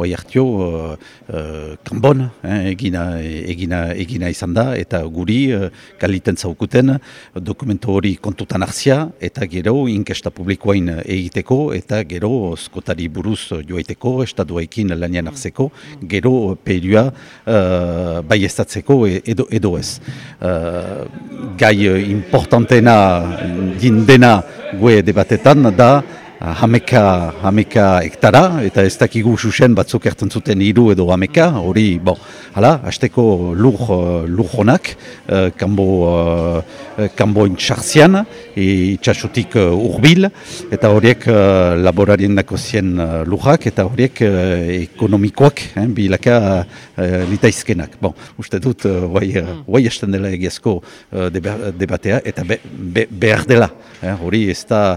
oai hartio, uh, uh, kanbon eh, egina, egina, egina izan da, eta guri uh, kaliten zaukuten dokumentu hori kontutan hartzia, eta gero inkesta publikoain egiteko, eta gero skotari buruz joaiteko, estaduaikin lanian hartzeko, gero perioa uh, bai estatzeko edo, edo ez. Uh, gai importantena dindena gue debatetan da, hameka, hameka hektara, eta ez dakigu susen batzuk erten zuten hiru edo hameka, hori, bon, hala, hasteko lur, lur honak, uh, kanbo, uh, kanbo intxarzian, itxasutik uh, urbil, eta horiek uh, laborarien dako zien uh, lurrak, eta horiek uh, ekonomikoak, eh, bilaka uh, litaizkenak. Bon, uste dut, uh, guai, uh, esten dela egiazko uh, debatea, eta be, be, behar dela, eh, hori ez da,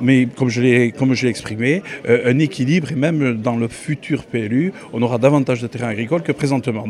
mais comme je l'ai exprimé, euh, un équilibre et même dans le futur PLU, on aura davantage de terrains agricoles que présentement.